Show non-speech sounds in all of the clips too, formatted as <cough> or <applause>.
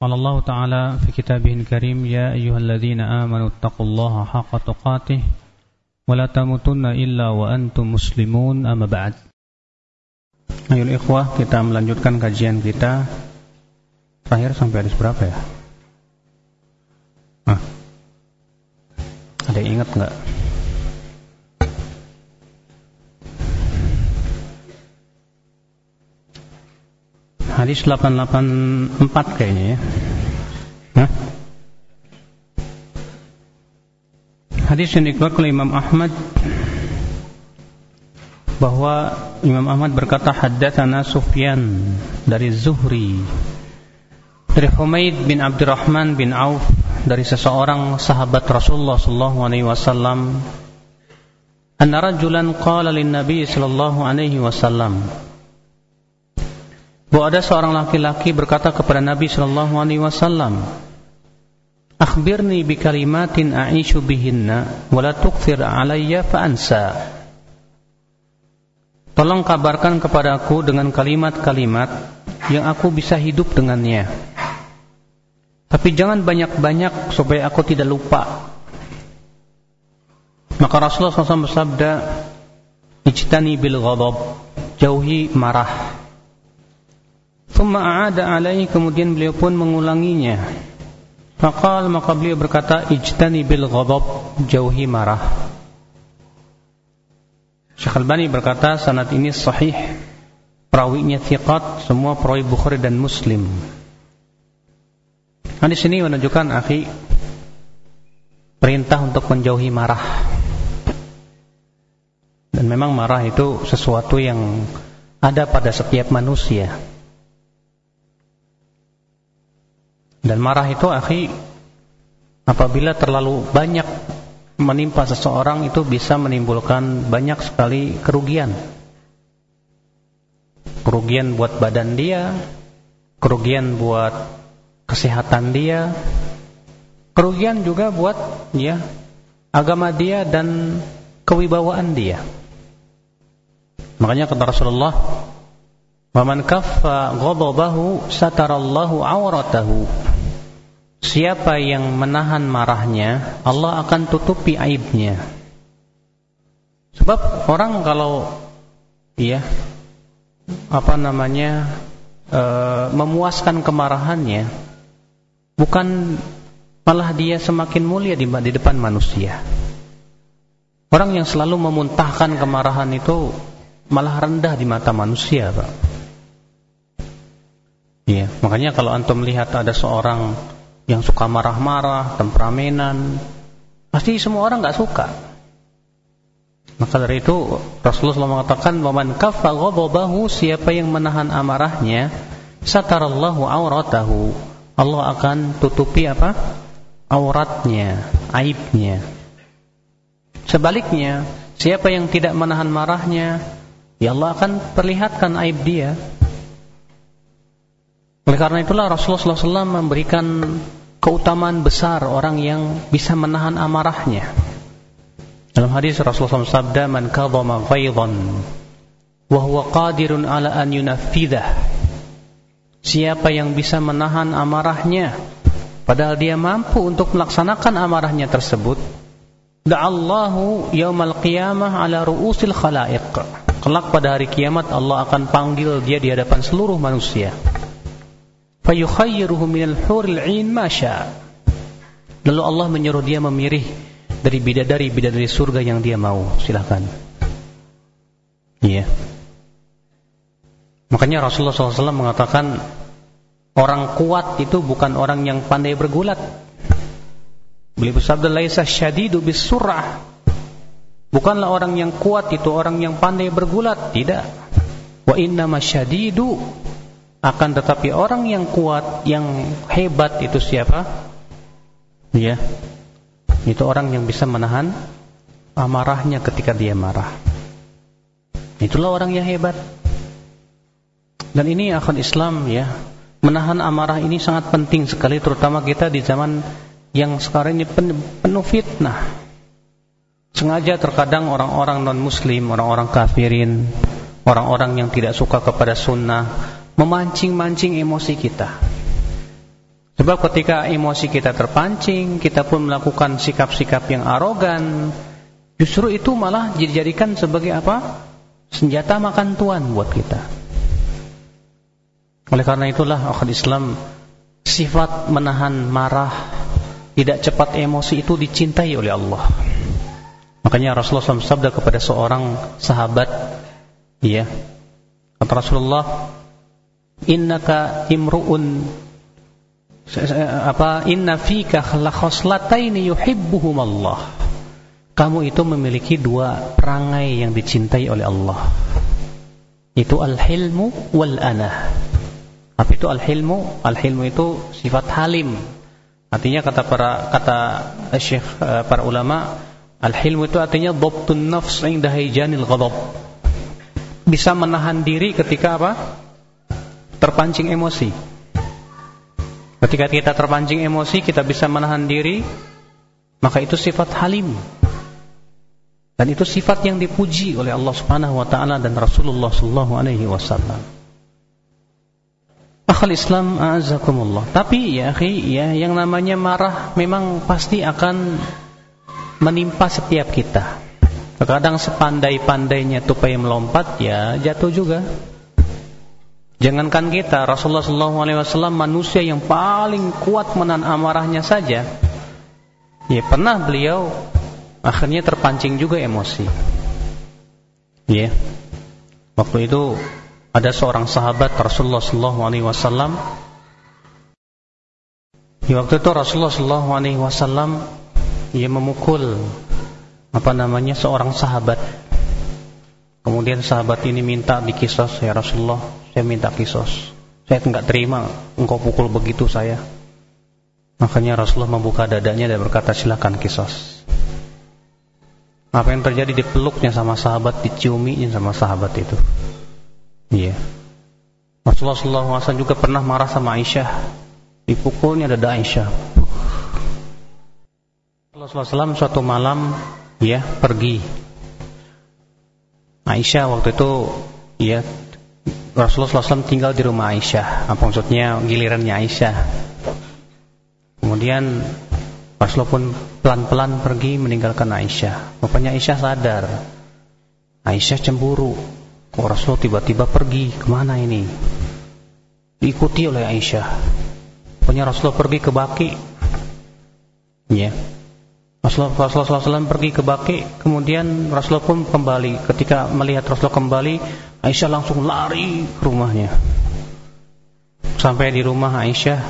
قال الله تعالى في كتابه الكريم يا أيها الذين آمنوا اتقوا الله حق تقاته ولا تموتن إلا وأنتم مسلمون أما بعد Ayo ikhwah kita melanjutkan kajian kita Terakhir sampai hadis berapa ya? Ah, ada yang ingat nggak? Hadis 884 kayaknya ya. Hah? Hadis yang dikeluarkan oleh Imam Ahmad bahwa Imam Ahmad berkata haddatsana Sufyan dari Zuhri dari Humaid bin Abdurrahman bin Auf dari seseorang sahabat Rasulullah sallallahu alaihi wasallam anna rajulan qala lin nabi sallallahu alaihi wasallam bahwa ada seorang laki-laki berkata kepada Nabi sallallahu alaihi wasallam Akhbirni bi kalimatin a'ishu bihinna wa la tukthir alayya fa ansa Tolong kabarkan kepadaku dengan kalimat-kalimat yang aku bisa hidup dengannya. Tapi jangan banyak-banyak supaya aku tidak lupa. Maka Rasulullah SAW bersabda, Ijtani bil ghadab, jauhi marah. Thumma a'ada alaihi kemudian beliau pun mengulanginya. Faqal maka beliau berkata, Ijtani bil ghadab, jauhi marah. Syekh Albani berkata sanad ini sahih perawinya thiqat semua perawi Bukhari dan Muslim Hadis ini menunjukkan akhi perintah untuk menjauhi marah dan memang marah itu sesuatu yang ada pada setiap manusia dan marah itu akhi apabila terlalu banyak menimpa seseorang itu bisa menimbulkan banyak sekali kerugian. Kerugian buat badan dia, kerugian buat kesehatan dia, kerugian juga buat ya agama dia dan kewibawaan dia. Makanya kata Rasulullah, "Wa man kaffa ghadabahu satarallahu awratahu." Siapa yang menahan marahnya, Allah akan tutupi aibnya. Sebab orang kalau ya apa namanya e, memuaskan kemarahannya, bukan malah dia semakin mulia di, di depan manusia. Orang yang selalu memuntahkan kemarahan itu malah rendah di mata manusia, Pak. Iya, makanya kalau antum melihat ada seorang yang suka marah-marah, temperamenan, pasti semua orang nggak suka. Maka dari itu Rasulullah mengatakan, "Waman kaffa ghadabahu," siapa yang menahan amarahnya, satarallahu auratahu. Allah akan tutupi apa? auratnya, aibnya. Sebaliknya, siapa yang tidak menahan marahnya, ya Allah akan perlihatkan aib dia. Oleh karena itulah Rasulullah SAW memberikan keutamaan besar orang yang bisa menahan amarahnya. Dalam hadis Rasulullah SAW sabda, "Man kadhama ghaidhan qadirun ala an yunaffidah." Siapa yang bisa menahan amarahnya padahal dia mampu untuk melaksanakan amarahnya tersebut, da'allahu yaumal qiyamah ala ru'usil khalaiq. Kelak pada hari kiamat Allah akan panggil dia di hadapan seluruh manusia fayukhayyiruhu minal huril 'ain ma Lalu Allah menyuruh dia memilih dari bidadari-bidadari surga yang dia mau. Silakan. Iya. Makanya Rasulullah SAW mengatakan orang kuat itu bukan orang yang pandai bergulat. Beliau bersabda laisa syadidu bisurah. Bukanlah orang yang kuat itu orang yang pandai bergulat, tidak. Wa inna masyadidu akan tetapi orang yang kuat, yang hebat itu siapa? Ya. Itu orang yang bisa menahan amarahnya ketika dia marah. Itulah orang yang hebat. Dan ini akan Islam ya, menahan amarah ini sangat penting sekali terutama kita di zaman yang sekarang ini penuh fitnah. Sengaja terkadang orang-orang non-muslim, orang-orang kafirin, orang-orang yang tidak suka kepada sunnah memancing-mancing emosi kita. Sebab ketika emosi kita terpancing, kita pun melakukan sikap-sikap yang arogan, justru itu malah dijadikan sebagai apa? Senjata makan tuan buat kita. Oleh karena itulah akal Islam sifat menahan marah, tidak cepat emosi itu dicintai oleh Allah. Makanya Rasulullah SAW sabda kepada seorang sahabat, ya, kata Rasulullah, innaka imru'un apa inna fika khoslataini yuhibbuhum Allah. Kamu itu memiliki dua perangai yang dicintai oleh Allah. Itu al-hilmu wal anah. Apa itu al-hilmu? Al-hilmu itu sifat halim. Artinya kata para kata Syekh eh, para ulama, al-hilmu itu artinya dhabtun nafs inda hijanil ghadab. Bisa menahan diri ketika apa? Terpancing emosi. Ketika kita terpancing emosi, kita bisa menahan diri, maka itu sifat halim. Dan itu sifat yang dipuji oleh Allah Subhanahu wa taala dan Rasulullah sallallahu alaihi wasallam. Akhal Islam azakumullah. Tapi ya akhi, ya yang namanya marah memang pasti akan menimpa setiap kita. Terkadang sepandai-pandainya tupai melompat ya jatuh juga. Jangankan kita, Rasulullah SAW manusia yang paling kuat menahan amarahnya saja. Ya pernah beliau akhirnya terpancing juga emosi. Ya, waktu itu ada seorang sahabat Rasulullah SAW. Ya, waktu itu Rasulullah SAW ia memukul apa namanya seorang sahabat. Kemudian sahabat ini minta dikisos ya Rasulullah saya minta kisos. Saya tidak terima engkau pukul begitu saya. Makanya Rasulullah membuka dadanya dan berkata silakan kisos. Apa yang terjadi dipeluknya sama sahabat, diciuminya sama sahabat itu. Iya. Rasulullah SAW juga pernah marah sama Aisyah. Dipukulnya dada Aisyah. Rasulullah SAW suatu malam ya pergi. Aisyah waktu itu ya Rasulullah SAW tinggal di rumah Aisyah. Apa maksudnya gilirannya Aisyah. Kemudian Rasulullah pun pelan-pelan pergi meninggalkan Aisyah. Bapaknya Aisyah sadar. Aisyah cemburu. Kok Rasulullah tiba-tiba pergi? Ke mana ini? Diikuti oleh Aisyah. Pokoknya Rasulullah pergi ke Baki. Ya. Rasulullah, SAW pergi ke Baki, kemudian Rasulullah pun kembali. Ketika melihat Rasulullah kembali, Aisyah langsung lari ke rumahnya. Sampai di rumah Aisyah,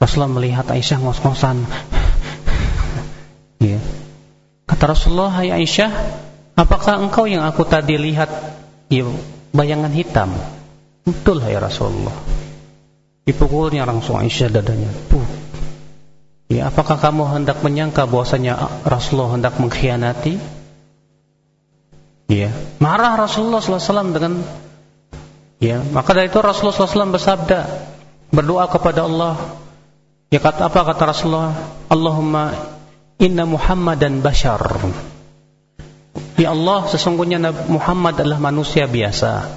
Rasulullah melihat Aisyah ngos-ngosan. ya. Kata Rasulullah, "Hai Aisyah, apakah engkau yang aku tadi lihat ya, bayangan hitam?" Betul, hai Rasulullah. Dipukulnya langsung Aisyah dadanya. Puh. Ya, apakah kamu hendak menyangka bahwasanya Rasulullah hendak mengkhianati? Ya, marah Rasulullah SAW dengan ya, maka dari itu Rasulullah SAW bersabda, berdoa kepada Allah. Ya kata apa kata Rasulullah? Allahumma inna Muhammadan bashar. Ya Allah, sesungguhnya Muhammad adalah manusia biasa.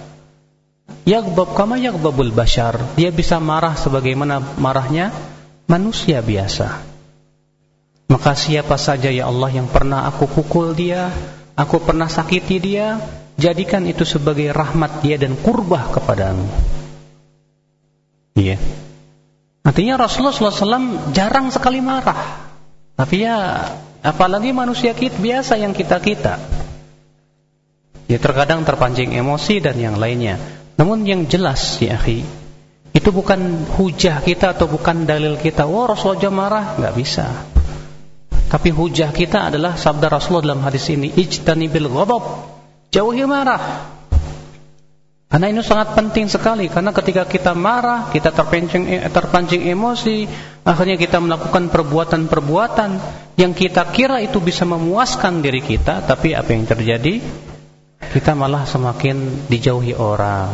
Yagbab kama yagbabul bashar. Dia bisa marah sebagaimana marahnya manusia biasa. Maka siapa saja ya Allah yang pernah aku pukul dia, aku pernah sakiti dia, jadikan itu sebagai rahmat dia dan kurbah kepadamu. Iya. Artinya Rasulullah SAW jarang sekali marah. Tapi ya, apalagi manusia kita biasa yang kita-kita. Ya terkadang terpancing emosi dan yang lainnya. Namun yang jelas ya akhi, itu bukan hujah kita atau bukan dalil kita. Wah oh, Rasulullah marah, nggak bisa. Tapi hujah kita adalah sabda Rasulullah dalam hadis ini, ijtanibil ghadab. Jauhi marah. Karena ini sangat penting sekali karena ketika kita marah, kita terpancing terpancing emosi, akhirnya kita melakukan perbuatan-perbuatan yang kita kira itu bisa memuaskan diri kita, tapi apa yang terjadi? Kita malah semakin dijauhi orang.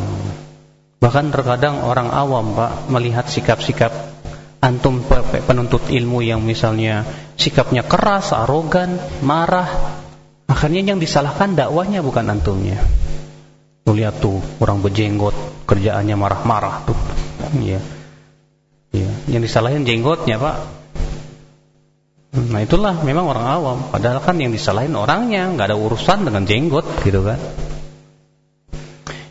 Bahkan terkadang orang awam, Pak, melihat sikap-sikap antum penuntut ilmu yang misalnya sikapnya keras, arogan, marah, akhirnya yang disalahkan dakwahnya bukan antumnya. Tuh lihat tuh orang berjenggot kerjaannya marah-marah tuh. Iya. Iya, yang disalahin jenggotnya, Pak. Nah, itulah memang orang awam. Padahal kan yang disalahin orangnya, nggak ada urusan dengan jenggot gitu kan.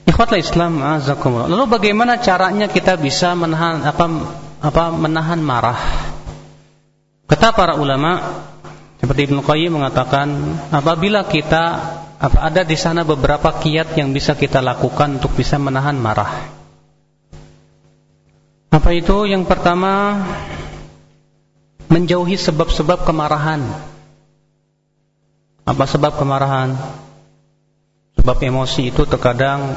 Ikhwatlah Islam azakumullah. Lalu bagaimana caranya kita bisa menahan apa apa menahan marah? Kata para ulama seperti Ibnu Qayyim mengatakan apabila kita ada di sana beberapa kiat yang bisa kita lakukan untuk bisa menahan marah? Apa itu? Yang pertama, menjauhi sebab-sebab kemarahan. Apa sebab kemarahan? Sebab emosi itu terkadang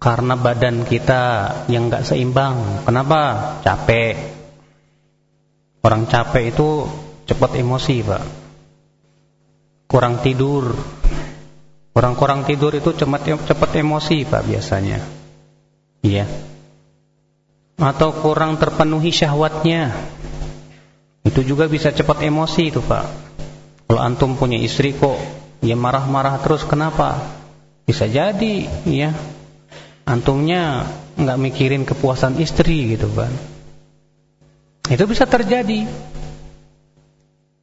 karena badan kita yang nggak seimbang. Kenapa? Capek. Orang capek itu cepat emosi, Pak. Kurang tidur, Orang kurang tidur itu cepat cepat emosi Pak biasanya. Iya. Atau kurang terpenuhi syahwatnya. Itu juga bisa cepat emosi itu Pak. Kalau antum punya istri kok ya marah-marah terus kenapa? Bisa jadi ya. Antumnya nggak mikirin kepuasan istri gitu kan. Itu bisa terjadi.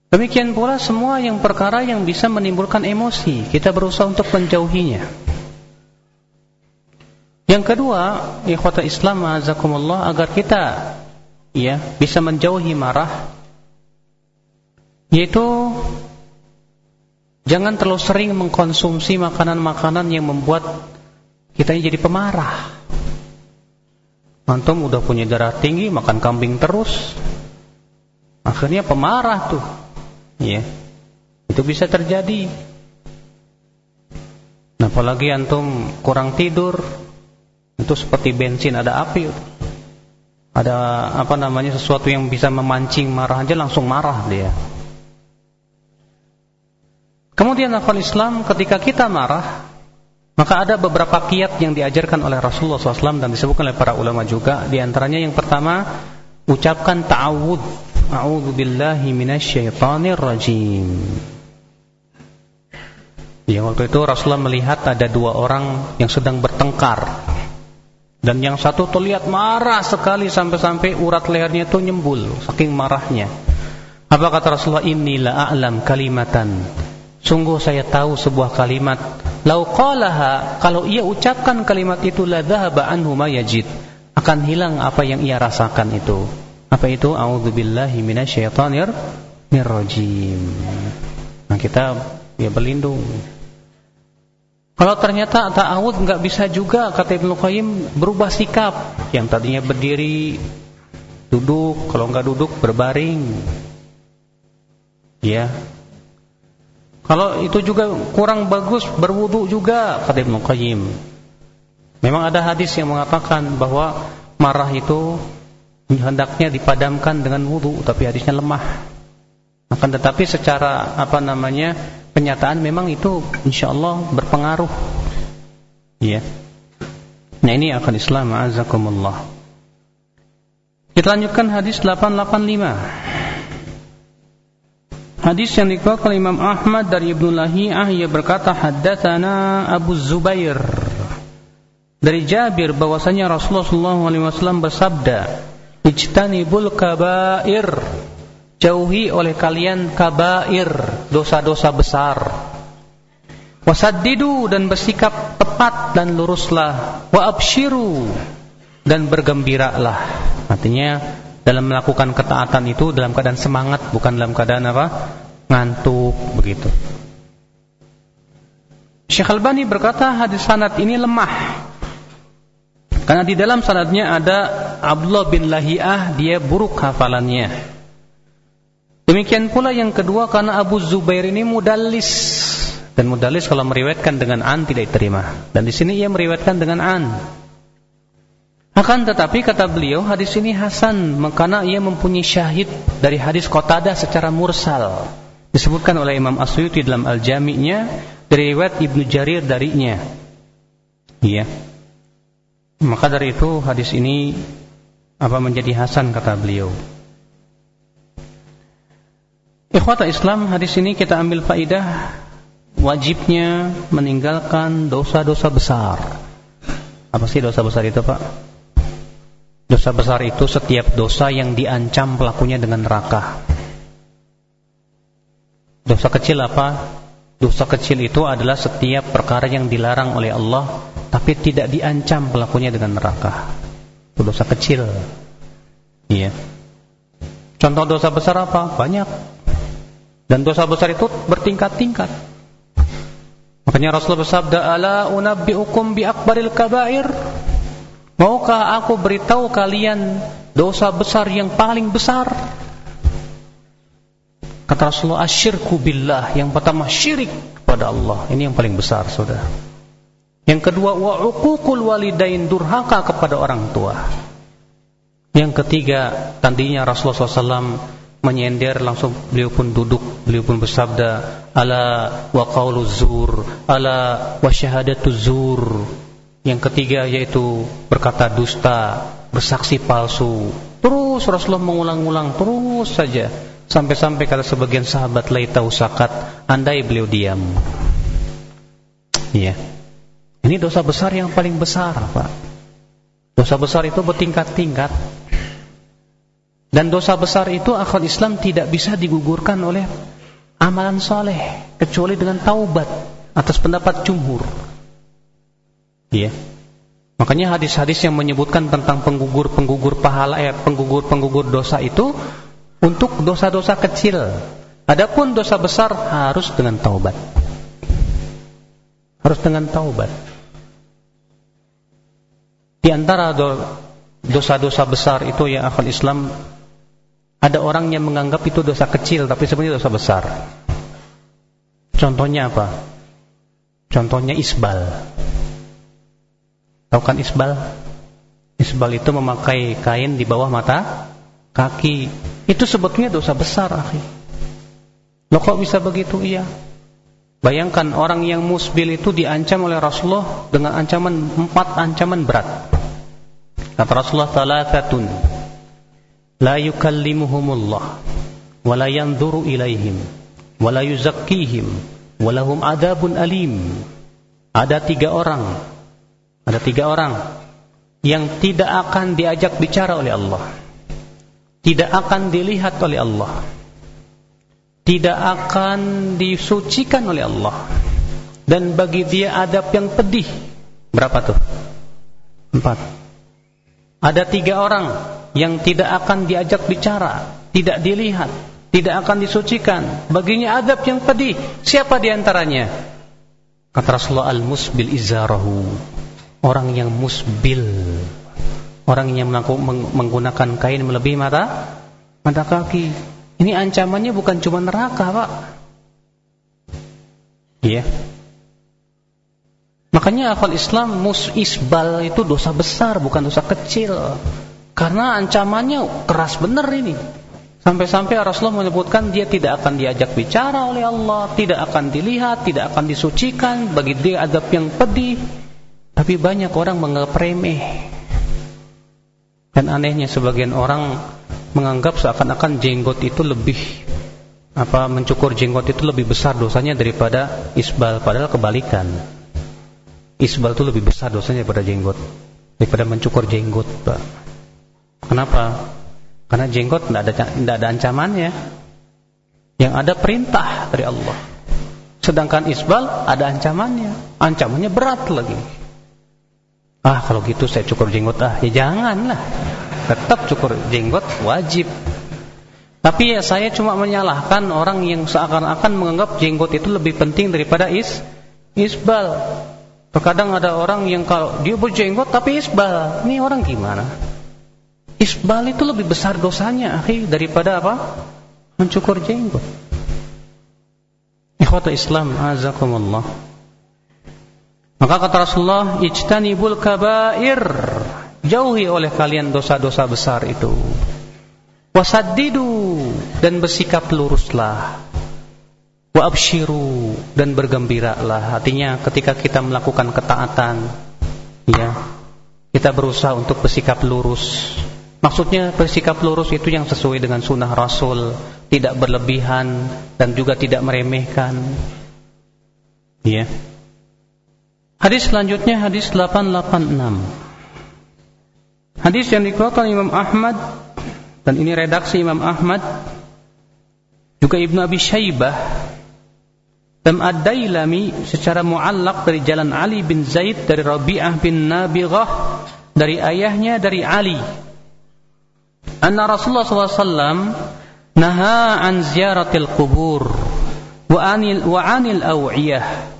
Demikian pula semua yang perkara yang bisa menimbulkan emosi, kita berusaha untuk menjauhinya. Yang kedua, ikhwata Islam azakumullah agar kita ya bisa menjauhi marah yaitu jangan terlalu sering mengkonsumsi makanan-makanan yang membuat kita jadi pemarah. Antum udah punya darah tinggi, makan kambing terus. Akhirnya pemarah tuh. Ya itu bisa terjadi. Nah, apalagi antum kurang tidur itu seperti bensin ada api. Ada apa namanya sesuatu yang bisa memancing marah aja langsung marah dia kemudian akal Islam ketika kita marah maka ada beberapa kiat yang diajarkan oleh Rasulullah SAW dan disebutkan oleh para ulama juga. Di antaranya yang pertama, ucapkan ta'awud A'udzu billahi minasyaitonir rajim. Ya, waktu itu Rasulullah melihat ada dua orang yang sedang bertengkar. Dan yang satu terlihat marah sekali sampai-sampai urat lehernya itu nyembul saking marahnya. Apa kata Rasulullah? Inilah a'lam kalimatan. Sungguh saya tahu sebuah kalimat. Lau qalaha, kalau ia ucapkan kalimat itu la dhahaba anhu ma yajid. Akan hilang apa yang ia rasakan itu. Apa itu? A'udzubillahi minasyaitonir rajim. Nah, kita ya berlindung. Kalau ternyata ta'awud nggak bisa juga kata Ibnu Qayyim berubah sikap yang tadinya berdiri duduk, kalau nggak duduk berbaring. Ya. Kalau itu juga kurang bagus berwudu juga kata Ibnu Qayyim. Memang ada hadis yang mengatakan bahwa marah itu hendaknya dipadamkan dengan wudu tapi hadisnya lemah. Akan tetapi secara apa namanya penyataan memang itu insyaallah berpengaruh. Ya nah ini akan Islam azakumullah kita lanjutkan hadis 885 hadis yang dikeluarkan oleh Imam Ahmad dari Ibnu Lahiyah ia berkata haddatsana Abu Zubair. Dari Jabir bahwasanya Rasulullah SAW bersabda Ijtanibul kabair. Jauhi oleh kalian kabair Dosa-dosa besar. Wasaddidu dan bersikap tepat dan luruslah. Wa abshiru Dan bergembiralah. Artinya dalam melakukan ketaatan itu Dalam keadaan semangat Bukan dalam keadaan apa Ngantuk begitu Syekh Albani berkata hadis sanad ini lemah karena di dalam sanadnya ada Abdullah bin Lahiyah, dia buruk hafalannya. Demikian pula yang kedua karena Abu Zubair ini mudallis. Dan mudalis kalau meriwayatkan dengan an tidak diterima. Dan di sini ia meriwayatkan dengan an. Akan tetapi kata beliau hadis ini hasan karena ia mempunyai syahid dari hadis Qatada secara mursal. Disebutkan oleh Imam Asyuti dalam Al-Jami'nya dari riwayat Ibnu Jarir darinya. Iya. Maka dari itu hadis ini apa menjadi hasan kata beliau. Ikhwata Islam hadis ini kita ambil faidah wajibnya meninggalkan dosa-dosa besar. Apa sih dosa besar itu, Pak? Dosa besar itu setiap dosa yang diancam pelakunya dengan neraka. Dosa kecil apa? Dosa kecil itu adalah setiap perkara yang dilarang oleh Allah tapi tidak diancam pelakunya dengan neraka. Itu dosa kecil. Iya. Contoh dosa besar apa? Banyak. Dan dosa besar itu bertingkat-tingkat. Makanya Rasulullah bersabda, "Ala unabbiukum bi akbaril kabair?" Maukah aku beritahu kalian dosa besar yang paling besar? Kata Rasulullah, "Asyirku billah." Yang pertama syirik kepada Allah. Ini yang paling besar, Saudara. Yang kedua, wa uququl walidain durhaka kepada orang tua. Yang ketiga, tadinya Rasulullah SAW menyender langsung beliau pun duduk, beliau pun bersabda, "Ala wa qaulu zur, ala wa syahadatu zur." Yang ketiga yaitu berkata dusta, bersaksi palsu. Terus Rasulullah mengulang-ulang terus saja sampai-sampai kata sebagian sahabat laita usakat andai beliau diam. Iya. Ini dosa besar yang paling besar, Pak. Dosa besar itu bertingkat-tingkat. Dan dosa besar itu akal Islam tidak bisa digugurkan oleh amalan soleh kecuali dengan taubat atas pendapat jumhur. Iya. Makanya hadis-hadis yang menyebutkan tentang penggugur-penggugur pahala eh penggugur-penggugur dosa itu untuk dosa-dosa kecil. Adapun dosa besar harus dengan taubat. Harus dengan taubat. Di antara dosa-dosa besar itu yang akal Islam ada orang yang menganggap itu dosa kecil tapi sebenarnya dosa besar. Contohnya apa? Contohnya isbal. Tahu kan isbal? Isbal itu memakai kain di bawah mata kaki. Itu sebetulnya dosa besar, akhi. Loh kok bisa begitu? Iya. Bayangkan orang yang musbil itu diancam oleh Rasulullah dengan ancaman empat ancaman berat. Kata Rasulullah thalathatun la yukallimuhumullah wa la yanzuru ilaihim wa la yuzakkihim wa lahum adabun alim. Ada tiga orang ada tiga orang yang tidak akan diajak bicara oleh Allah. Tidak akan dilihat oleh Allah. Tidak akan disucikan oleh Allah. Dan bagi dia adab yang pedih. Berapa tuh? Empat. Ada tiga orang yang tidak akan diajak bicara. Tidak dilihat. Tidak akan disucikan. Baginya adab yang pedih. Siapa di antaranya? Kata Rasulullah al-musbil izarahu orang yang musbil orang yang menggunakan kain melebihi mata mata kaki. Ini ancamannya bukan cuma neraka pak. Iya. Makanya akal Islam mus isbal itu dosa besar bukan dosa kecil. Karena ancamannya keras benar ini. Sampai-sampai Rasulullah menyebutkan dia tidak akan diajak bicara oleh Allah, tidak akan dilihat, tidak akan disucikan, bagi dia adab yang pedih. Tapi banyak orang menganggap remeh. Dan anehnya sebagian orang menganggap seakan-akan jenggot itu lebih apa mencukur jenggot itu lebih besar dosanya daripada isbal padahal kebalikan. Isbal itu lebih besar dosanya daripada jenggot daripada mencukur jenggot, Pak. Kenapa? Karena jenggot tidak ada tidak ada ancamannya. Yang ada perintah dari Allah. Sedangkan isbal ada ancamannya. Ancamannya berat lagi. Ah kalau gitu saya cukur jenggot ah ya janganlah. Tetap cukur jenggot wajib. Tapi ya saya cuma menyalahkan orang yang seakan-akan menganggap jenggot itu lebih penting daripada is isbal. Terkadang ada orang yang kalau dia berjenggot tapi isbal. Ini orang gimana? Isbal itu lebih besar dosanya akhi daripada apa? Mencukur jenggot. Ikhwata Islam azakumullah. Maka kata Rasulullah, "Ijtanibul kabair." Jauhi oleh kalian dosa-dosa besar itu. Wasaddidu dan bersikap luruslah. Wa abshiru dan bergembiralah. Artinya ketika kita melakukan ketaatan, ya, kita berusaha untuk bersikap lurus. Maksudnya bersikap lurus itu yang sesuai dengan sunnah Rasul, tidak berlebihan dan juga tidak meremehkan. Ya. Hadis selanjutnya hadis 886. Hadis yang dikeluarkan Imam Ahmad dan ini redaksi Imam Ahmad juga Ibnu Abi Syaibah dan Ad-Dailami secara muallak dari jalan Ali bin Zaid dari Rabi'ah bin Nabighah dari ayahnya dari Ali anna Rasulullah SAW naha an ziyaratil qubur wa anil wa anil aw'iyah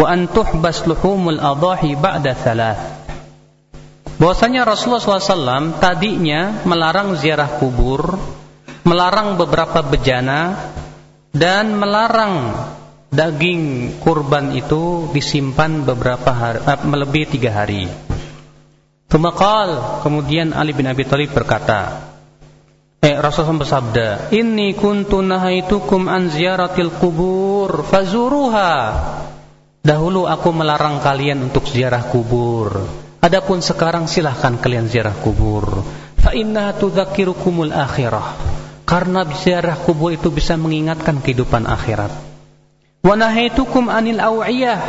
wa an tuhbas luhumul adahi ba'da thalath bahwasanya Rasulullah SAW tadinya melarang ziarah kubur melarang beberapa bejana dan melarang daging kurban itu disimpan beberapa hari, eh, melebihi tiga hari. Tumakal kemudian Ali bin Abi Thalib berkata, eh Rasulullah bersabda, "Inni kuntu nahaitukum an ziyaratil kubur fazuruha." Dahulu aku melarang kalian untuk ziarah kubur. Adapun sekarang silahkan kalian ziarah kubur. Fa inna tudzakirukumul akhirah. Karena ziarah kubur itu bisa mengingatkan kehidupan akhirat. Wa nahaitukum anil awiyah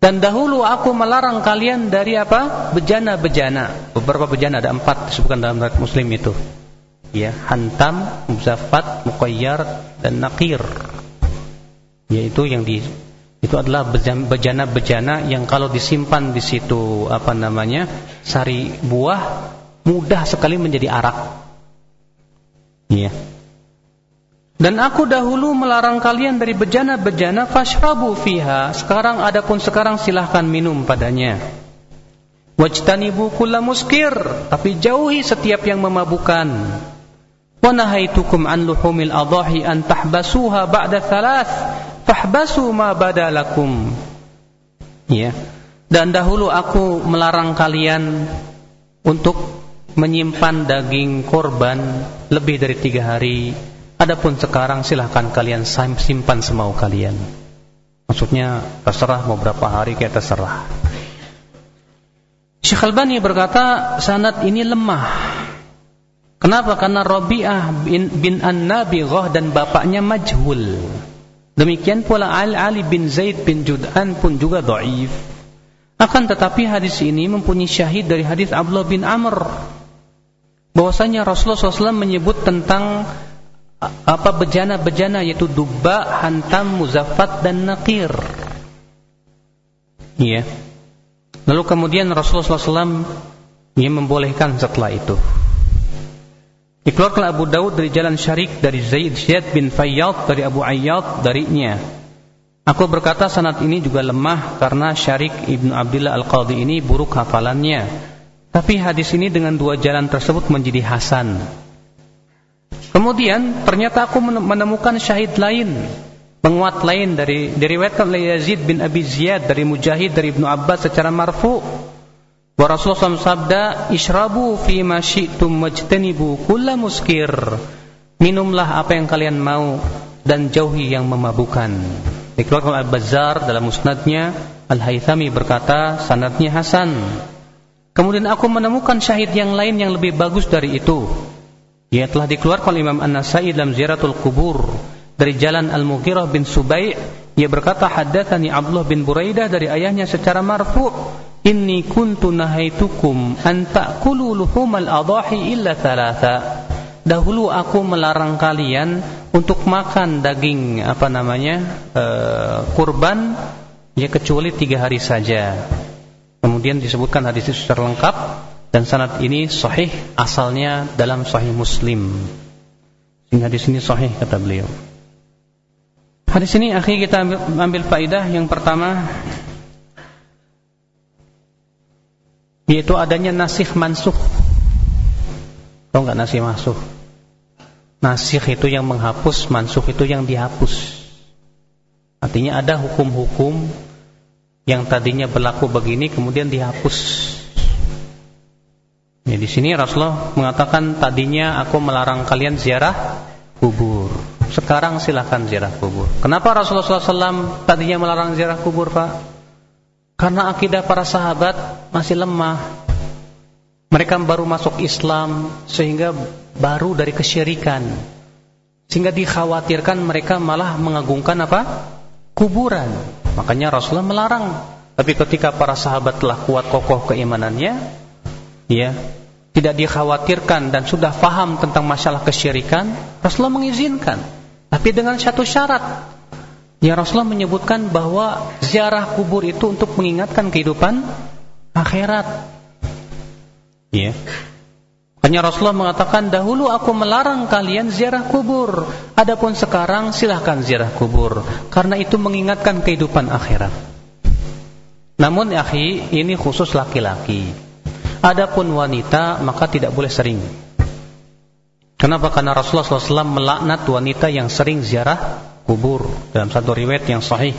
dan dahulu aku melarang kalian dari apa? Bejana-bejana. Beberapa bejana ada empat disebutkan dalam riwayat Muslim itu. Ya, hantam, muzafat, muqayyar dan nakir. Yaitu yang di itu adalah bejana-bejana yang kalau disimpan di situ apa namanya? sari buah mudah sekali menjadi arak. Ya. Dan aku dahulu melarang kalian dari bejana-bejana fashrabu fiha. Sekarang adapun sekarang silahkan minum padanya. Wajtanibu kulla muskir, tapi jauhi setiap yang memabukkan. Wa nahaitukum an luhumil adahi an tahbasuha ba'da thalath. Fahbasu ma badalakum. Ya. Dan dahulu aku melarang kalian untuk menyimpan daging korban lebih dari tiga hari Adapun sekarang silahkan kalian simpan semau kalian. Maksudnya terserah mau berapa hari kita terserah. Syekh Albani berkata sanad ini lemah. Kenapa? Karena Rabi'ah bin, bin An-Nabighah dan bapaknya majhul. Demikian pula Ali, Ali bin Zaid bin Jud'an pun juga dhaif. Akan tetapi hadis ini mempunyai syahid dari hadis Abdullah bin Amr bahwasanya Rasulullah SAW menyebut tentang apa bejana-bejana yaitu dubba, hantam, muzaffat dan nakir. Iya. Lalu kemudian Rasulullah SAW ia membolehkan setelah itu. Dikeluarkan Abu Daud dari jalan syarik dari Zaid Syed bin Fayyad dari Abu Ayyad darinya. Aku berkata sanad ini juga lemah karena Syarik Ibnu Abdullah Al-Qadhi ini buruk hafalannya. Tapi hadis ini dengan dua jalan tersebut menjadi hasan. Kemudian ternyata aku menemukan syahid lain, penguat lain dari diriwayatkan oleh Yazid bin Abi Ziyad dari Mujahid dari Ibnu Abbas secara marfu. Wa Rasulullah sabda, "Ishrabu fi ma syi'tum wajtanibu kulla muskir." Minumlah apa yang kalian mau dan jauhi yang memabukkan. Dikeluarkan Al-Bazzar dalam musnadnya, Al-Haythami berkata, sanadnya hasan. Kemudian aku menemukan syahid yang lain yang lebih bagus dari itu ia telah dikeluarkan Imam An-Nasai dalam Ziyaratul Kubur dari jalan Al-Mughirah bin Subai' ia berkata haddatsani Abdullah bin Buraidah dari ayahnya secara marfu' inni kuntu nahaitukum an ta'kulu luhumal adahi illa thalatha dahulu aku melarang kalian untuk makan daging apa namanya uh, kurban ya kecuali tiga hari saja kemudian disebutkan hadis itu secara lengkap dan sanad ini sahih asalnya dalam sahih Muslim. Sehingga di sini sahih kata beliau. Hadis ini akhir kita ambil, ambil faidah yang pertama yaitu adanya nasih mansuh. Tahu enggak nasih mansuh? Nasih itu yang menghapus, mansuh itu yang dihapus. Artinya ada hukum-hukum yang tadinya berlaku begini kemudian dihapus. Ya, di sini Rasulullah mengatakan tadinya aku melarang kalian ziarah kubur. Sekarang silahkan ziarah kubur. Kenapa Rasulullah SAW tadinya melarang ziarah kubur, Pak? Karena akidah para sahabat masih lemah. Mereka baru masuk Islam sehingga baru dari kesyirikan. Sehingga dikhawatirkan mereka malah mengagungkan apa? Kuburan. Makanya Rasulullah melarang. Tapi ketika para sahabat telah kuat kokoh keimanannya, ya, tidak dikhawatirkan dan sudah faham tentang masalah kesyirikan, Rasulullah mengizinkan. Tapi dengan satu syarat. Ya Rasulullah menyebutkan bahwa ziarah kubur itu untuk mengingatkan kehidupan akhirat. Ya. Hanya Rasulullah mengatakan dahulu aku melarang kalian ziarah kubur. Adapun sekarang silahkan ziarah kubur. Karena itu mengingatkan kehidupan akhirat. Namun akhi ini khusus laki-laki. Adapun wanita maka tidak boleh sering. Kenapa? Karena Rasulullah SAW melaknat wanita yang sering ziarah kubur. Dalam satu riwayat yang sahih,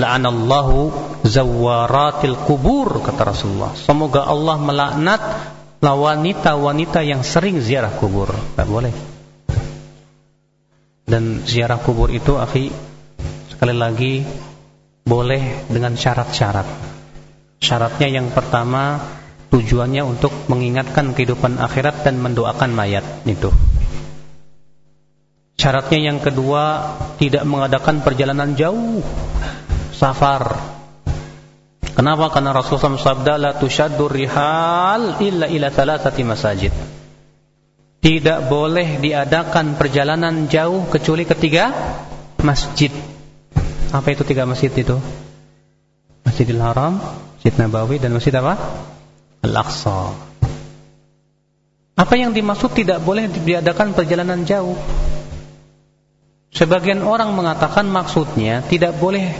la'anallahu zawaratil kubur kata Rasulullah. Semoga Allah melaknat wanita-wanita yang sering ziarah kubur. Tidak boleh. Dan ziarah kubur itu, akhi, sekali lagi boleh dengan syarat-syarat. Syaratnya yang pertama tujuannya untuk mengingatkan kehidupan akhirat dan mendoakan mayat itu. Syaratnya yang kedua tidak mengadakan perjalanan jauh, safar Kenapa? Karena Rasulullah SAW sabda la tushaddur rihal illa ila thalathati masajid. Tidak boleh diadakan perjalanan jauh kecuali ketiga masjid. Apa itu tiga masjid itu? Masjidil Haram, Masjid Nabawi dan Masjid apa? Al-Aqsa. Apa yang dimaksud tidak boleh diadakan perjalanan jauh? Sebagian orang mengatakan maksudnya tidak boleh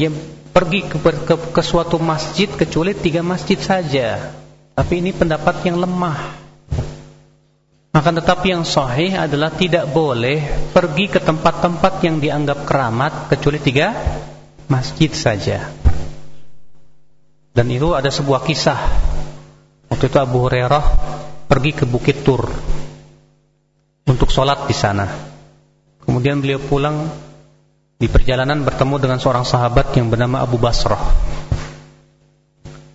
ya pergi ke, ke, ke suatu masjid kecuali tiga masjid saja. Tapi ini pendapat yang lemah. Akan tetapi yang sahih adalah tidak boleh pergi ke tempat-tempat yang dianggap keramat kecuali tiga masjid saja. Dan itu ada sebuah kisah. Waktu itu Abu Hurairah pergi ke Bukit Tur untuk sholat di sana. Kemudian beliau pulang di perjalanan bertemu dengan seorang sahabat yang bernama Abu Basrah.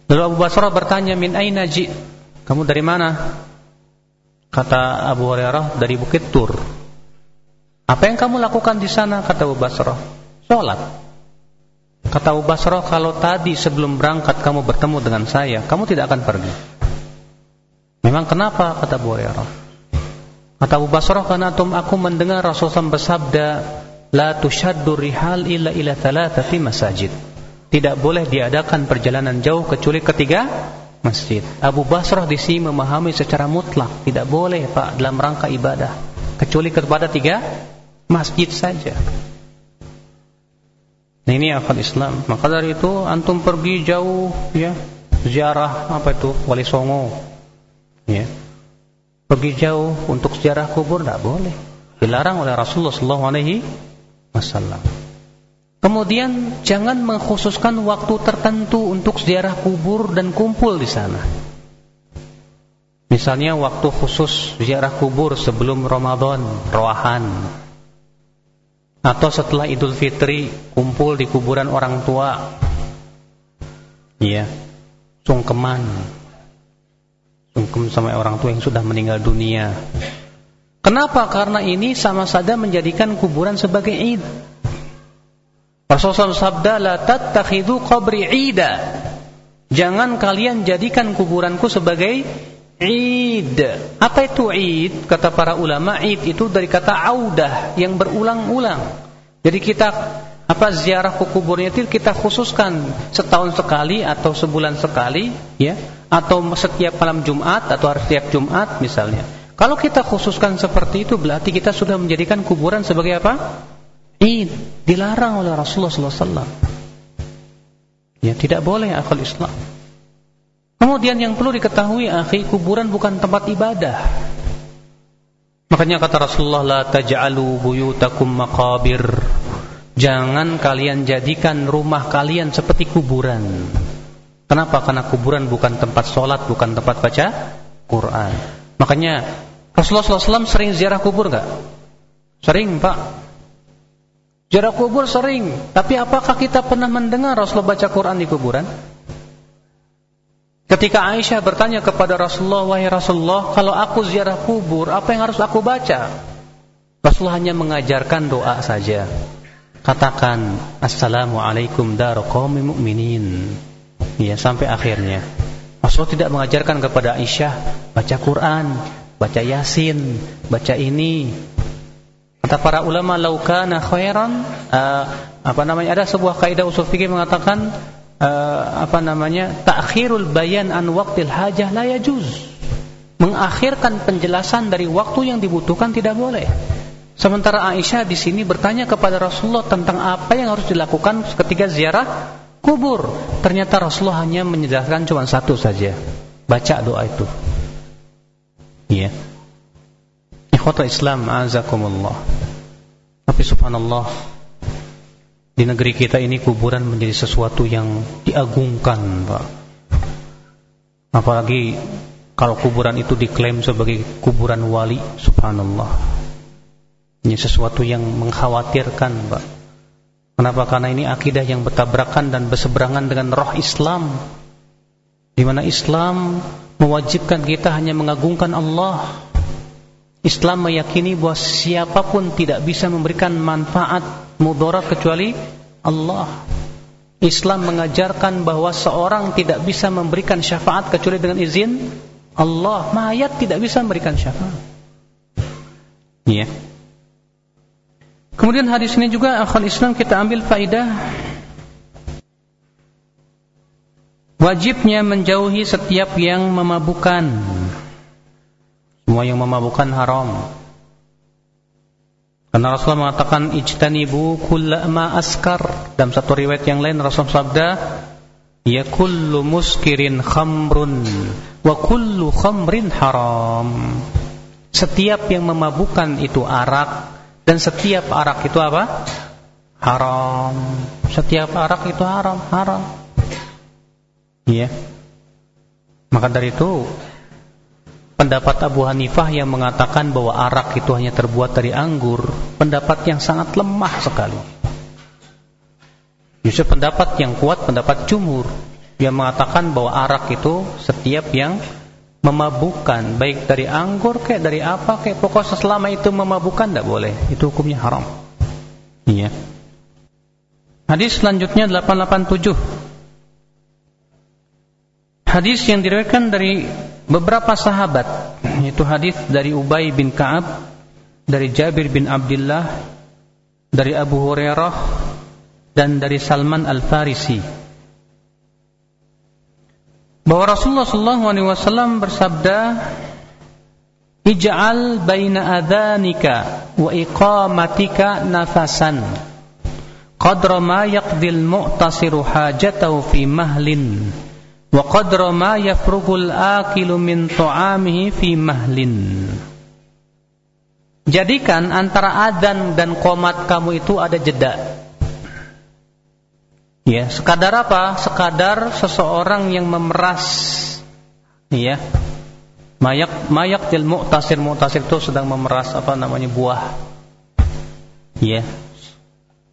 Lalu Abu Basrah bertanya, "Min aina ji?" Kamu dari mana? Kata Abu Hurairah, "Dari Bukit Tur." Apa yang kamu lakukan di sana? Kata Abu Basrah. Salat. Kata Abu Basrah, "Kalau tadi sebelum berangkat kamu bertemu dengan saya, kamu tidak akan pergi." Memang kenapa? Kata Abu Hurairah. Kata Abu Basrah, "Karena aku mendengar Rasulullah bersabda, la tushaddu rihal illa ila thalathati masajid. Tidak boleh diadakan perjalanan jauh kecuali ketiga masjid. Abu Basrah di sini memahami secara mutlak tidak boleh Pak dalam rangka ibadah kecuali kepada tiga masjid saja. Nah ini akal Islam. Maka dari itu antum pergi jauh ya ziarah apa itu Wali Songo ya. Pergi jauh untuk ziarah kubur tidak boleh. Dilarang oleh Rasulullah sallallahu alaihi wasallam. Kemudian jangan mengkhususkan waktu tertentu untuk ziarah kubur dan kumpul di sana. Misalnya waktu khusus ziarah kubur sebelum Ramadan, roahan. Atau setelah Idul Fitri kumpul di kuburan orang tua. Iya. Sungkeman. Sungkem sama orang tua yang sudah meninggal dunia. Kenapa? Karena ini sama saja menjadikan kuburan sebagai id. Rasulullah sabda la tattakhidhu qabri ida. Jangan kalian jadikan kuburanku sebagai id. Apa itu id? Kata para ulama, id itu dari kata audah yang berulang-ulang. Jadi kita apa ziarah ke kuburnya itu kita khususkan setahun sekali atau sebulan sekali ya atau setiap malam Jumat atau setiap Jumat misalnya kalau kita khususkan seperti itu berarti kita sudah menjadikan kuburan sebagai apa? Id. Dilarang oleh Rasulullah SAW. Ya tidak boleh akal Islam. Kemudian yang perlu diketahui akhi kuburan bukan tempat ibadah. Makanya kata Rasulullah la taj'alu buyutakum maqabir. Jangan kalian jadikan rumah kalian seperti kuburan. Kenapa? Karena kuburan bukan tempat sholat, bukan tempat baca Quran. Makanya Rasulullah SAW sering ziarah kubur nggak? Sering pak. Ziarah kubur sering. Tapi apakah kita pernah mendengar Rasulullah baca Quran di kuburan? Ketika Aisyah bertanya kepada Rasulullah, wahai Rasulullah, kalau aku ziarah kubur, apa yang harus aku baca? Rasulullah hanya mengajarkan doa saja. Katakan Assalamualaikum darqawmi mu'minin Ya sampai akhirnya. Rasul tidak mengajarkan kepada Aisyah Baca Quran Baca Yasin Baca ini. Kata para ulama Laukana khairan uh, Apa namanya Ada sebuah kaidah usul fikih mengatakan uh, Apa namanya Ta'khirul bayan an waktil hajah la yajuz. Mengakhirkan penjelasan dari waktu yang dibutuhkan tidak boleh. Sementara Aisyah di sini bertanya kepada Rasulullah tentang apa yang harus dilakukan ketika ziarah kubur. Ternyata Rasulullah hanya menjelaskan cuma satu saja. Baca doa itu. Iya. Ikhwata Islam azakumullah. Tapi subhanallah di negeri kita ini kuburan menjadi sesuatu yang diagungkan, Pak. Apalagi kalau kuburan itu diklaim sebagai kuburan wali, subhanallah. Ini sesuatu yang mengkhawatirkan, Pak. Kenapa? Karena ini akidah yang bertabrakan dan berseberangan dengan roh Islam. Di mana Islam mewajibkan kita hanya mengagungkan Allah. Islam meyakini bahwa siapa pun tidak bisa memberikan manfaat mudarat kecuali Allah. Islam mengajarkan bahwa seorang tidak bisa memberikan syafaat kecuali dengan izin Allah. Mayat tidak bisa memberikan syafaat. Iya. Yeah. Kemudian hadis ini juga akhal Islam kita ambil faidah wajibnya menjauhi setiap yang memabukkan. Semua yang memabukkan haram. Karena Rasulullah mengatakan ijtanibu kulla ma askar. Dalam satu riwayat yang lain Rasulullah sabda, ya kullu muskirin khamrun wa kullu khamrin haram. Setiap yang memabukkan itu arak, dan setiap arak itu apa? Haram. Setiap arak itu haram, haram. Iya. Maka dari itu pendapat Abu Hanifah yang mengatakan bahwa arak itu hanya terbuat dari anggur, pendapat yang sangat lemah sekali. Justru pendapat yang kuat pendapat jumhur yang mengatakan bahwa arak itu setiap yang memabukkan baik dari anggur kayak dari apa kayak pokoknya selama itu memabukkan tidak boleh. Itu hukumnya haram. Iya. Hadis selanjutnya 887 hadis yang diriwayatkan dari beberapa sahabat yaitu hadis dari Ubay bin Ka'ab dari Jabir bin Abdullah dari Abu Hurairah dan dari Salman Al-Farisi bahwa Rasulullah sallallahu alaihi wasallam bersabda Ij'al baina adhanika wa iqamatika nafasan qadra ma yaqdil mu'tasiru hajatahu fi mahlin wa qadra ma yafrughul akilu min ta'amihi fi mahlin. Jadikan antara adzan dan qomat kamu itu ada jeda Ya, sekadar apa? Sekadar seseorang yang memeras ya. Mayak mayak til mu'tasir mu'tasir itu sedang memeras apa namanya buah. Ya.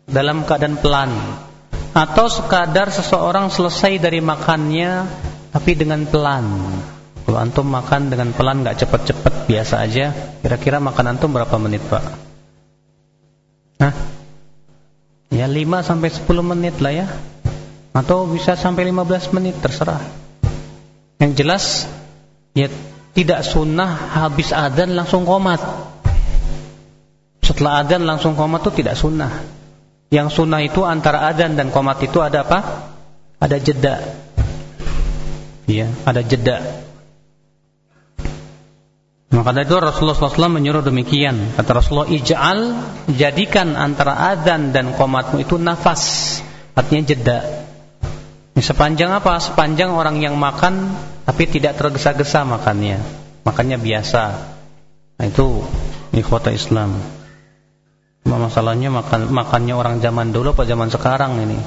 Dalam keadaan pelan. Atau sekadar seseorang selesai dari makannya tapi dengan pelan. Kalau antum makan dengan pelan nggak cepet-cepet biasa aja, kira-kira makan antum berapa menit, Pak? Hah? Ya 5 sampai 10 menit lah ya. Atau bisa sampai 15 menit terserah. Yang jelas ya tidak sunnah habis adzan langsung komat. Setelah adzan langsung komat itu tidak sunnah. Yang sunnah itu antara adzan dan komat itu ada apa? Ada jeda. Ya, ada jeda. Maka dari itu Rasulullah SAW menyuruh demikian. Kata Rasulullah, ij'al jadikan antara adzan dan komatmu itu nafas, artinya jeda. Sepanjang apa? Sepanjang orang yang makan tapi tidak tergesa-gesa makannya, makannya biasa. Nah, itu ikhwata Islam. Masalahnya makan makannya orang zaman dulu apa zaman sekarang ini?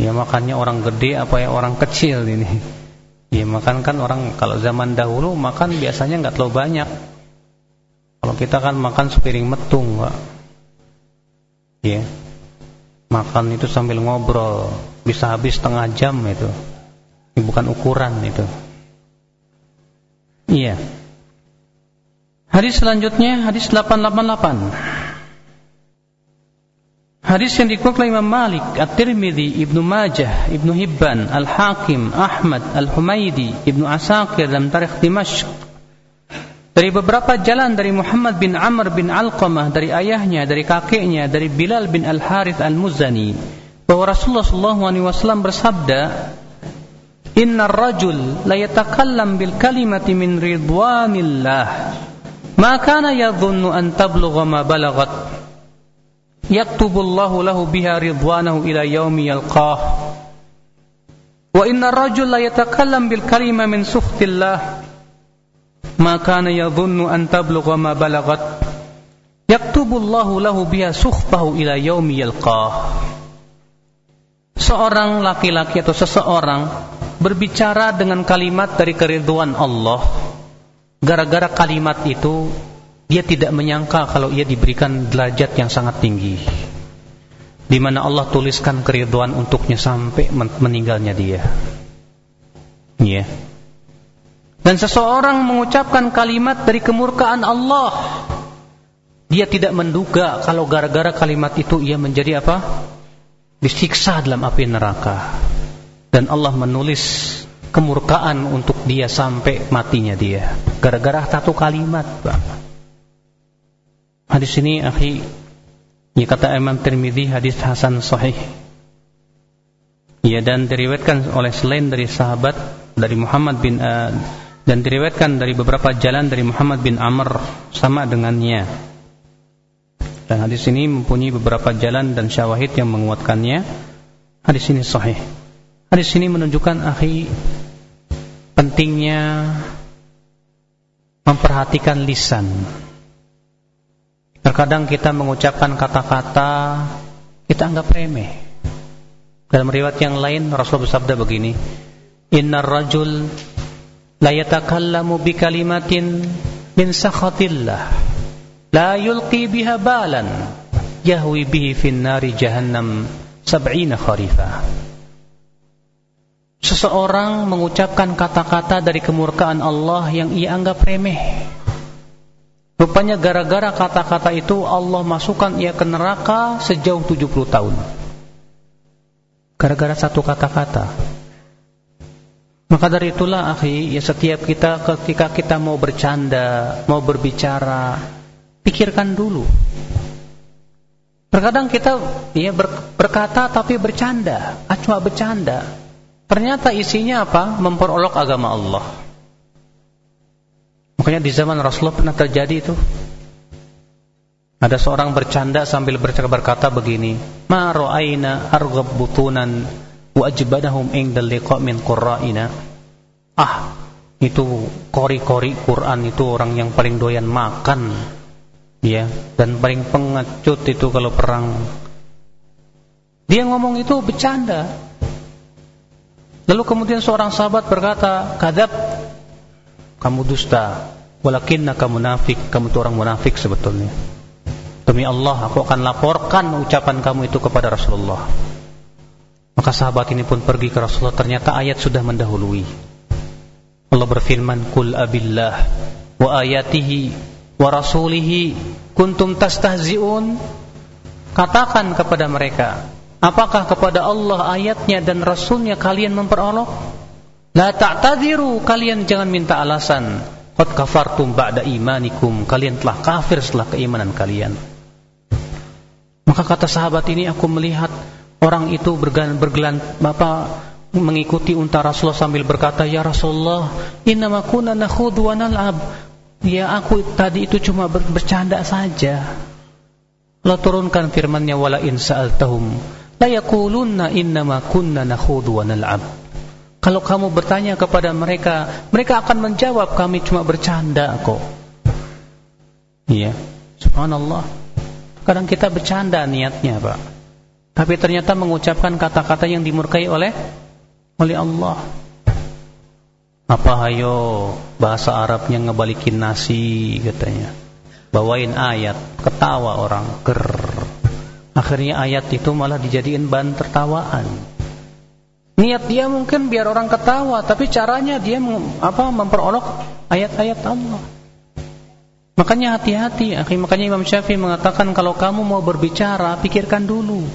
Ya makannya orang gede apa ya orang kecil ini? Ya makan kan orang kalau zaman dahulu makan biasanya nggak terlalu banyak. Kalau kita kan makan sepiring metung, Pak. Ya. Makan itu sambil ngobrol, bisa habis setengah jam itu. Ini bukan ukuran itu. Iya. Hadis selanjutnya hadis 888. Hadis yang dikeluarkan oleh Imam Malik, At-Tirmidzi, Ibnu Majah, Ibnu Hibban, Al-Hakim, Ahmad, Al-Humaidi, Ibnu Asakir dalam Tarikh Dimashq. Dari beberapa jalan dari Muhammad bin Amr bin Alqamah dari ayahnya, dari kakeknya, dari Bilal bin Al-Harith Al-Muzani bahwa Rasulullah wasallam bersabda, "Inna rajul la yatakallam bil kalimati min ridwanillah, ma kana yadhunnu an tablugha ma balagat." Yaktubullahu lahu biha ridwanahu ila yaumi yalqah. Wa inna rajul la yatakallam bil kalima min sukhtillah ma kana yadhunnu an tablugha ma balagat yaktubullahu lahu biha sukhtahu ila yaumi yalqah. Seorang laki-laki atau seseorang berbicara dengan kalimat dari keriduan Allah. Gara-gara kalimat itu dia tidak menyangka kalau ia diberikan derajat yang sangat tinggi di mana Allah tuliskan keriduan untuknya sampai meninggalnya dia. Ya. Dan seseorang mengucapkan kalimat dari kemurkaan Allah. Dia tidak menduga kalau gara-gara kalimat itu ia menjadi apa? Disiksa dalam api neraka. Dan Allah menulis kemurkaan untuk dia sampai matinya dia. Gara-gara satu kalimat, Pak. Hadis ini akhi ya kata Imam Tirmidzi hadis hasan sahih. Ya dan diriwayatkan oleh selain dari sahabat dari Muhammad bin uh, dan diriwayatkan dari beberapa jalan dari Muhammad bin Amr sama dengannya. Dan hadis ini mempunyai beberapa jalan dan syawahid yang menguatkannya. Hadis ini sahih. Hadis ini menunjukkan akhi pentingnya memperhatikan lisan Terkadang kita mengucapkan kata-kata kita anggap remeh. Dalam riwayat yang lain Rasulullah bersabda begini, "Innar rajul la yatakallamu bi kalimatin min sakhatillah la yulqi biha balan yahwi bihi fin nari jahannam sab'ina kharifa." Seseorang mengucapkan kata-kata dari kemurkaan Allah yang ia anggap remeh Rupanya gara-gara kata-kata itu Allah masukkan ia ke neraka sejauh 70 tahun. Gara-gara satu kata-kata. Maka dari itulah akhi, ya setiap kita ketika kita mau bercanda, mau berbicara, pikirkan dulu. Terkadang kita ya ber, berkata tapi bercanda, cuma bercanda. Ternyata isinya apa? Memperolok agama Allah. Makanya di zaman Rasulullah pernah terjadi itu. Ada seorang bercanda sambil berkata begini, "Ma ra'aina arghab butunan wa ajbadahum indal liqa min qurra'ina." Ah, itu kori-kori Quran itu orang yang paling doyan makan. Ya, dan paling pengecut itu kalau perang. Dia ngomong itu bercanda. Lalu kemudian seorang sahabat berkata, "Kadab kamu dusta. Walakinnaka munafik kamu itu orang munafik sebetulnya. Demi Allah aku akan laporkan ucapan kamu itu kepada Rasulullah. Maka sahabat ini pun pergi ke Rasulullah. Ternyata ayat sudah mendahului. Allah berfirman kul abillah wa ayatihi wa rasulihi kuntum tastahzi'un. Katakan kepada mereka apakah kepada Allah ayatnya dan rasulnya kalian memperolok La ta'tadiru kalian jangan minta alasan. Qad kafartum ba'da imanikum. Kalian telah kafir setelah keimanan kalian. Maka kata sahabat ini aku melihat orang itu bergelan, bergelan Bapak mengikuti unta Rasulullah sambil berkata, "Ya Rasulullah, innama kunna nakhudhu wa nal'ab." Ya aku tadi itu cuma ber bercanda saja. Allah turunkan firman-Nya wala in sa'altahum la yaqulunna innama kunna nakhudhu wa nal'ab. Kalau kamu bertanya kepada mereka, mereka akan menjawab kami cuma bercanda kok. Iya, subhanallah. Kadang kita bercanda niatnya, Pak. Tapi ternyata mengucapkan kata-kata yang dimurkai oleh oleh Allah. Apa hayo bahasa Arabnya ngebalikin nasi katanya. Bawain ayat, ketawa orang, ger. Akhirnya ayat itu malah dijadiin bahan tertawaan. Niat dia mungkin biar orang ketawa, tapi caranya dia apa memperolok ayat-ayat Allah. Makanya hati-hati, akhi. Makanya Imam Syafi'i mengatakan kalau kamu mau berbicara, pikirkan dulu.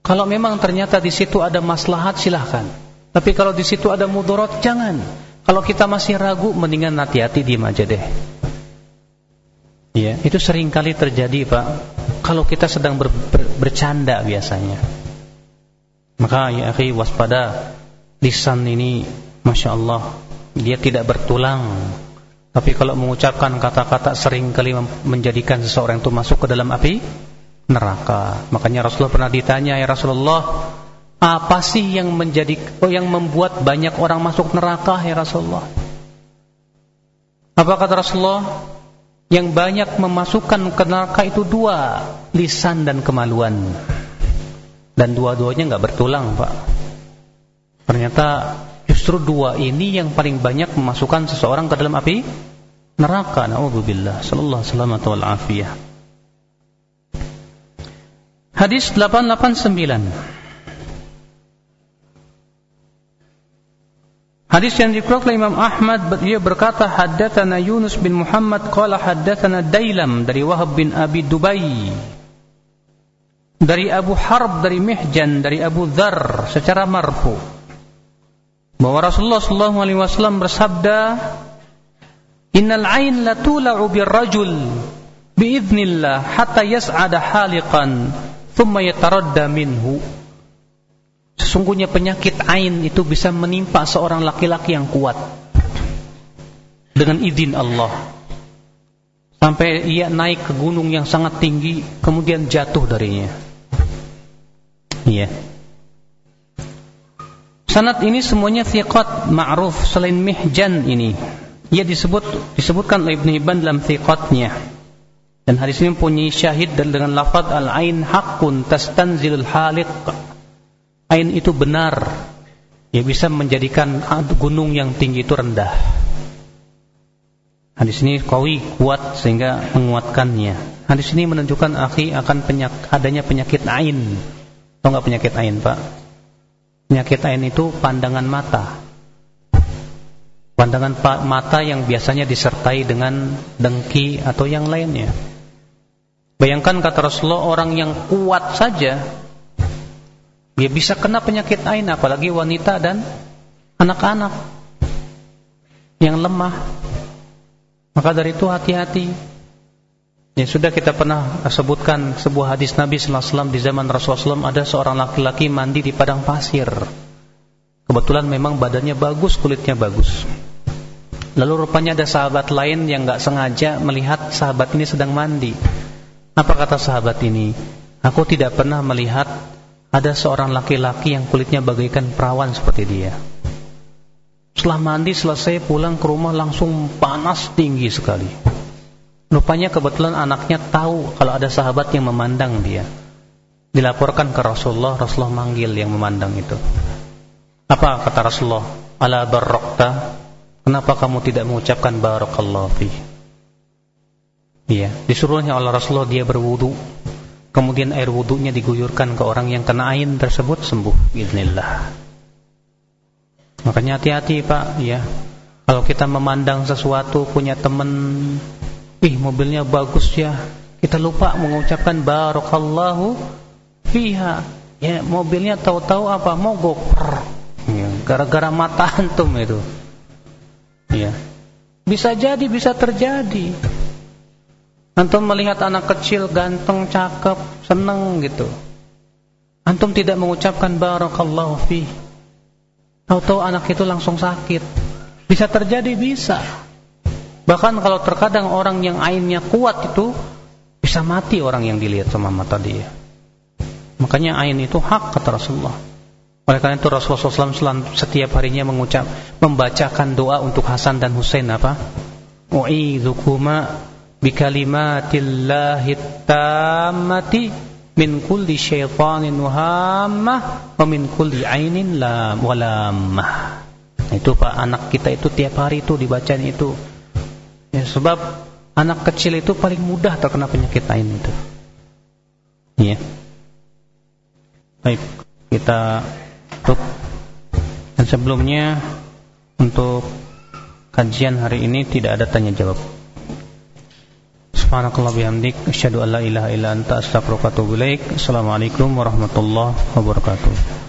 Kalau memang ternyata di situ ada maslahat, silahkan. Tapi kalau di situ ada mudorot, jangan. Kalau kita masih ragu, mendingan hati-hati diam aja deh. Ya, itu sering kali terjadi, Pak. Kalau kita sedang ber, ber, bercanda biasanya. Maka ya akhi waspada lisan ini Masya Allah Dia tidak bertulang Tapi kalau mengucapkan kata-kata sering kali menjadikan seseorang itu masuk ke dalam api neraka. Makanya Rasulullah pernah ditanya, "Ya Rasulullah, apa sih yang menjadi oh, yang membuat banyak orang masuk neraka ya Rasulullah?" Apa kata Rasulullah? Yang banyak memasukkan ke neraka itu dua, lisan dan kemaluan. Dan dua-duanya nggak bertulang, Pak. Ternyata justru dua ini yang paling banyak memasukkan seseorang ke dalam api neraka. Nauzubillah. Sallallahu alaihi wasallam Hadis 889 Hadis yang dikeluarkan oleh Imam Ahmad dia berkata haddatsana Yunus bin Muhammad qala haddatsana Dailam dari Wahab bin Abi Dubai dari Abu Harb dari Mihjan dari Abu Dzar secara marfu. Bahwa Rasulullah sallallahu alaihi wasallam bersabda Innal ain la tula'u birrajul biidznillah hatta yas'ada haliqan thumma yataradda minhu. Sesungguhnya penyakit ain itu bisa menimpa seorang laki-laki yang kuat. Dengan izin Allah. Sampai ia naik ke gunung yang sangat tinggi kemudian jatuh darinya Iya. Sanad ini semuanya thiqat ma'ruf selain Mihjan ini. Ia disebut disebutkan oleh Ibnu Hibban dalam thiqatnya. Dan hadis ini mempunyai syahid dan dengan lafaz al-ain haqqun tastanzilul haliq. Ain itu benar. Ia bisa menjadikan gunung yang tinggi itu rendah. Hadis ini kawi kuat sehingga menguatkannya. Hadis ini menunjukkan akhi akan penyak, adanya penyakit ain Tahu nggak penyakit ain, Pak? Penyakit ain itu pandangan mata. Pandangan mata yang biasanya disertai dengan dengki atau yang lainnya. Bayangkan kata Rasulullah orang yang kuat saja dia bisa kena penyakit ain apalagi wanita dan anak-anak yang lemah. Maka dari itu hati-hati Ya sudah kita pernah sebutkan sebuah hadis Nabi sallallahu di zaman Rasulullah SAW ada seorang laki-laki mandi di padang pasir. Kebetulan memang badannya bagus, kulitnya bagus. Lalu rupanya ada sahabat lain yang nggak sengaja melihat sahabat ini sedang mandi. Apa kata sahabat ini? Aku tidak pernah melihat ada seorang laki-laki yang kulitnya bagaikan perawan seperti dia. Setelah mandi selesai pulang ke rumah langsung panas tinggi sekali. Rupanya kebetulan anaknya tahu kalau ada sahabat yang memandang dia. Dilaporkan ke Rasulullah, Rasulullah manggil yang memandang itu. Apa kata Rasulullah? Ala barokta, kenapa kamu tidak mengucapkan barakallahu fi? Iya, disuruhnya oleh Rasulullah dia berwudu. Kemudian air wudunya diguyurkan ke orang yang kena ain tersebut sembuh bismillah. Makanya hati-hati Pak, ya. Kalau kita memandang sesuatu punya teman Ih mobilnya bagus ya. Kita lupa mengucapkan Barakallahu Fiha. Ya mobilnya tahu-tahu apa? Mogok. Ya, Gara-gara mata <laughs> antum itu. Ya. Bisa jadi bisa terjadi. Antum melihat anak kecil ganteng, cakep, seneng gitu. Antum tidak mengucapkan Barakallahu fi Tahu-tahu anak itu langsung sakit. Bisa terjadi bisa Bahkan kalau terkadang orang yang ainnya kuat itu bisa mati orang yang dilihat sama mata dia. Makanya ain itu hak kata Rasulullah. Oleh karena itu Rasulullah SAW setiap harinya mengucap, membacakan doa untuk Hasan dan Husain apa? U'idhukuma bikalimatillahi tammati min kulli syaitanin wahammah wa min kulli ainin lam walamah itu Pak anak kita itu tiap hari itu dibacaan itu ya, sebab anak kecil itu paling mudah terkena penyakit ain itu. Ya baik kita tutup. Dan sebelumnya untuk kajian hari ini tidak ada tanya jawab. Subhanakallah bihamdik Asyadu an la ilaha anta astaghfiruka Assalamualaikum warahmatullahi wabarakatuh